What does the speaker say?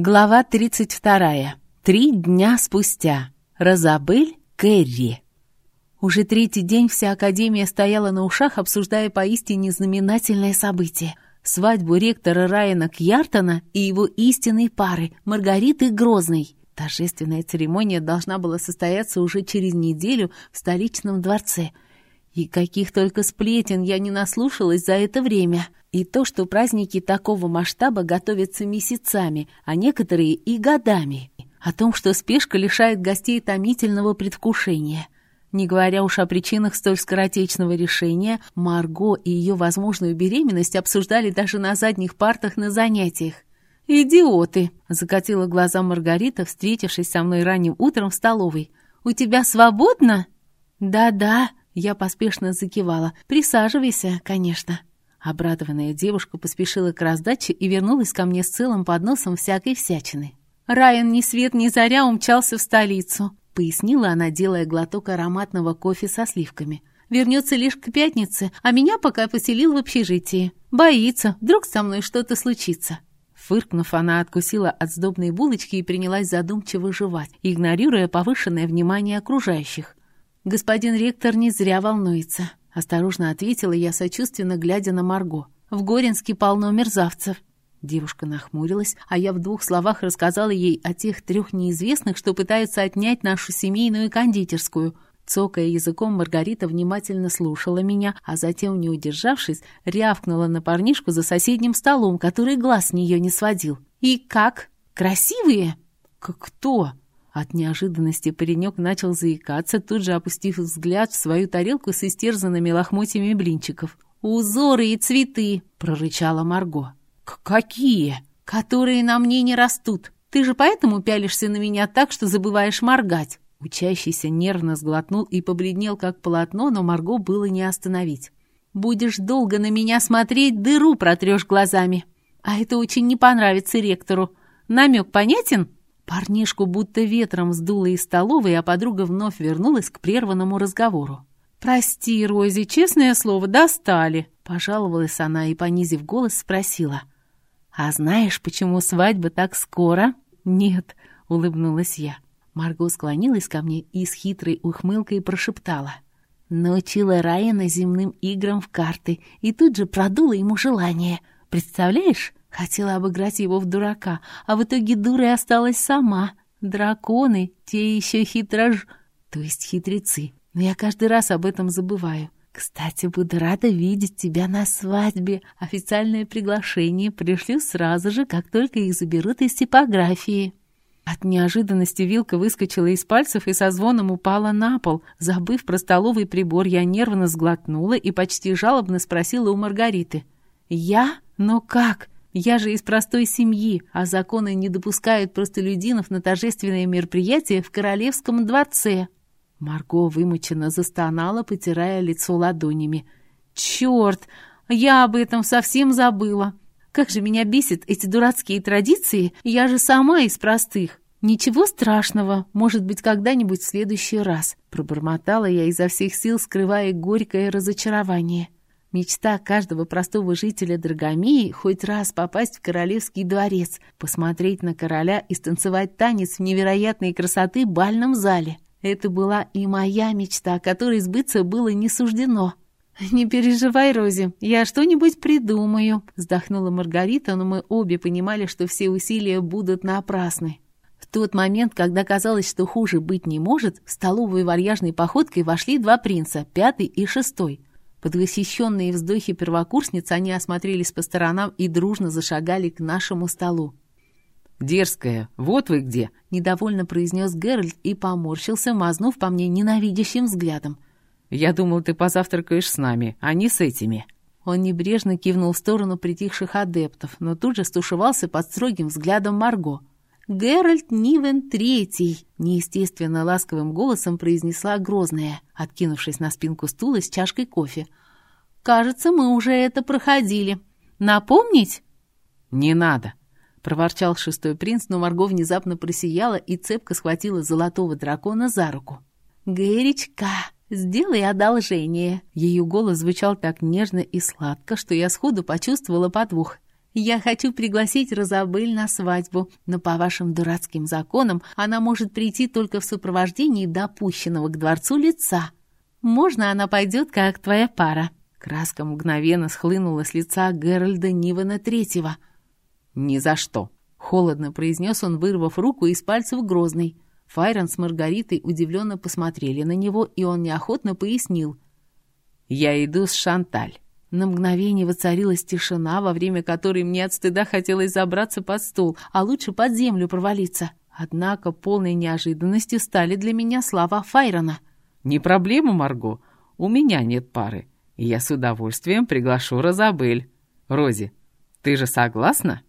Глава 32. Три дня спустя. Розабель Кэрри. Уже третий день вся Академия стояла на ушах, обсуждая поистине знаменательное событие. Свадьбу ректора Райана Кьяртона и его истинной пары, Маргариты Грозной. Торжественная церемония должна была состояться уже через неделю в столичном дворце – и каких только сплетен я не наслушалась за это время. И то, что праздники такого масштаба готовятся месяцами, а некоторые и годами. О том, что спешка лишает гостей томительного предвкушения. Не говоря уж о причинах столь скоротечного решения, Марго и ее возможную беременность обсуждали даже на задних партах на занятиях. «Идиоты!» — закатила глаза Маргарита, встретившись со мной ранним утром в столовой. «У тебя свободно?» «Да-да», я поспешно закивала. «Присаживайся, конечно». Обрадованная девушка поспешила к раздаче и вернулась ко мне с целым подносом всякой всячины. «Райан ни свет ни заря умчался в столицу», — пояснила она, делая глоток ароматного кофе со сливками. «Вернется лишь к пятнице, а меня пока поселил в общежитии. Боится, вдруг со мной что-то случится». Фыркнув, она откусила от сдобной булочки и принялась задумчиво жевать, игнорируя повышенное внимание окружающих. «Господин ректор не зря волнуется», — осторожно ответила я, сочувственно глядя на Марго. «В Горинске полно мерзавцев». Девушка нахмурилась, а я в двух словах рассказала ей о тех трех неизвестных, что пытаются отнять нашу семейную кондитерскую. Цокая языком, Маргарита внимательно слушала меня, а затем, не удержавшись, рявкнула на парнишку за соседним столом, который глаз с нее не сводил. «И как? Красивые?» «Как кто?» От неожиданности паренек начал заикаться, тут же опустив взгляд в свою тарелку с истерзанными лохмотьями блинчиков. «Узоры и цветы!» — прорычала Марго. «Какие?» «Которые на мне не растут. Ты же поэтому пялишься на меня так, что забываешь моргать». Учащийся нервно сглотнул и побледнел, как полотно, но Марго было не остановить. «Будешь долго на меня смотреть, дыру протрешь глазами. А это очень не понравится ректору. Намек понятен?» Парнишку будто ветром сдуло из столовой, а подруга вновь вернулась к прерванному разговору. «Прости, Рози, честное слово, достали!» Пожаловалась она и, понизив голос, спросила. «А знаешь, почему свадьба так скоро?» «Нет», — улыбнулась я. Марго склонилась ко мне и с хитрой ухмылкой прошептала. Научила Райана земным играм в карты и тут же продула ему желание. Представляешь? Хотела обыграть его в дурака, а в итоге дурой осталась сама. Драконы, те еще хитрож... То есть хитрецы. Но я каждый раз об этом забываю. Кстати, буду рада видеть тебя на свадьбе. Официальное приглашение пришлю сразу же, как только их заберут из типографии. От неожиданности вилка выскочила из пальцев и со звоном упала на пол. Забыв про столовый прибор, я нервно сглотнула и почти жалобно спросила у Маргариты. «Я? Но как? Я же из простой семьи, а законы не допускают простолюдинов на торжественные мероприятия в королевском дворце». Марго вымученно застонала, потирая лицо ладонями. «Черт! Я об этом совсем забыла! Как же меня бесит эти дурацкие традиции! Я же сама из простых!» «Ничего страшного, может быть, когда-нибудь в следующий раз», пробормотала я изо всех сил, скрывая горькое разочарование. Мечта каждого простого жителя Драгомеи хоть раз попасть в королевский дворец, посмотреть на короля и станцевать танец в невероятной красоты бальном зале. Это была и моя мечта, которой сбыться было не суждено. «Не переживай, Рози, я что-нибудь придумаю», — вздохнула Маргарита, но мы обе понимали, что все усилия будут напрасны. В тот момент, когда казалось, что хуже быть не может, в столовую вальяжной походкой вошли два принца, пятый и шестой. Под восхищенные вздохи первокурсниц они осмотрелись по сторонам и дружно зашагали к нашему столу. «Дерзкая, вот вы где!» — недовольно произнес Геральт и поморщился, мазнув по мне ненавидящим взглядом. «Я думал, ты позавтракаешь с нами, а не с этими». Он небрежно кивнул в сторону притихших адептов, но тут же стушевался под строгим взглядом Марго. «Геральт Нивен Третий!» — неестественно ласковым голосом произнесла грозная, откинувшись на спинку стула с чашкой кофе. «Кажется, мы уже это проходили. Напомнить?» «Не надо!» — проворчал шестой принц, но Марго внезапно просияла и цепко схватила золотого дракона за руку. «Гэричка, сделай одолжение!» Ее голос звучал так нежно и сладко, что я сходу почувствовала подвох. Я хочу пригласить Розабель на свадьбу, но по вашим дурацким законам она может прийти только в сопровождении допущенного к дворцу лица. Можно она пойдет, как твоя пара?» Краска мгновенно схлынула с лица Геральда Нивана Третьего. «Ни за что!» — холодно произнес он, вырвав руку из пальцев Грозный. Файрон с Маргаритой удивленно посмотрели на него, и он неохотно пояснил. «Я иду с Шанталь». На мгновение воцарилась тишина, во время которой мне от стыда хотелось забраться под стул, а лучше под землю провалиться. Однако полной неожиданностью стали для меня слова Файрона. «Не проблема, Марго. У меня нет пары, и я с удовольствием приглашу Розабель. Рози, ты же согласна?»